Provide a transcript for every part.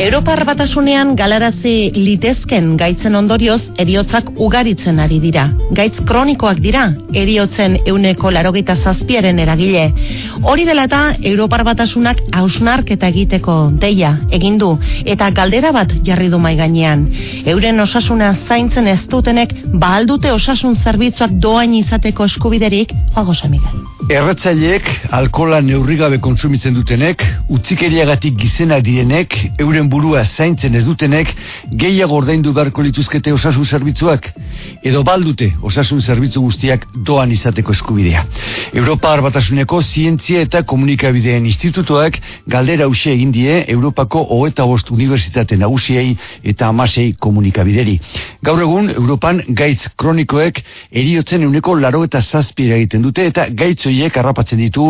Europar batasunean galarazi litezken gaitzen ondorioz eriotzak ugaritzen ari dira. Gaitz kronikoak dira, eriotzen euneko larogita zazpiaren eragile. Hori dela eta Europar batasunak hausnark eta egiteko deia egin du eta galdera bat jarri du mai gainean. Euren osasuna zaintzen ez dutenek baldute osasun zerbitzuak doain izateko eskubiderik, joago Miguel. Erratzaileek, alkola neurrigabe kontsumitzen dutenek, utzikeriagatik gizena dienek, euren burua zaintzen ez dutenek, gehiago ordaindu beharko lituzkete osasun zerbitzuak, edo baldute osasun zerbitzu guztiak doan izateko eskubidea. Europa Arbatasuneko Zientzia eta Komunikabideen Institutuak galdera hause egin die Europako Oeta Bost Universitate Nagusiei eta Amasei Komunikabideri. Gaur egun, Europan gaitz kronikoek eriotzen euneko laro eta zazpira egiten dute eta gaitzoi horiek harrapatzen ditu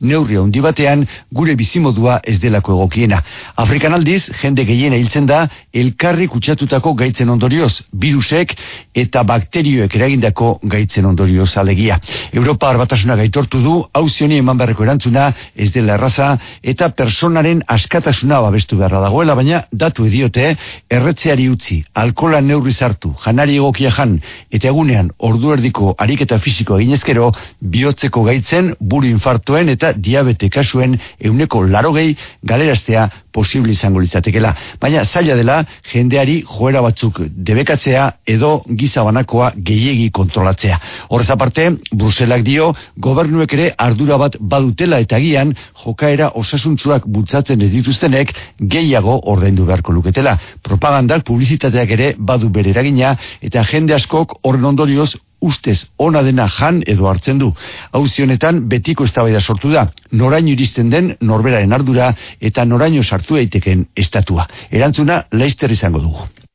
neurri handi batean gure bizimodua ez delako egokiena. Afrikan aldiz, jende gehiena hiltzen da elkarri kutsatutako gaitzen ondorioz, virusek eta bakterioek eragindako gaitzen ondorioz alegia. Europa arbatasuna gaitortu du, hauzioni eman beharreko erantzuna ez dela erraza eta personaren askatasuna babestu beharra dagoela, baina datu ediote erretzeari utzi, alkola neurri zartu, janari egokia jan, eta egunean ordu erdiko ariketa fisiko eginezkero, bihotzeko gaitzen, buru infartuen eta diabete kasuen euneko larogei galeraztea posible izango litzatekela. Baina zaila dela jendeari joera batzuk debekatzea edo giza banakoa gehiegi kontrolatzea. Horrez aparte, Bruselak dio gobernuek ere ardura bat badutela eta gian jokaera osasuntzuak bultzatzen ez dituztenek gehiago ordaindu beharko luketela. Propagandak publizitateak ere badu bere eragina eta jende askok horren ondorioz ustez ona dena jan edo hartzen du. Hauzionetan betiko eztabaida sortu da, noraino iristen den norberaren ardura eta noraino sartu daiteken estatua. Erantzuna, leister izango dugu.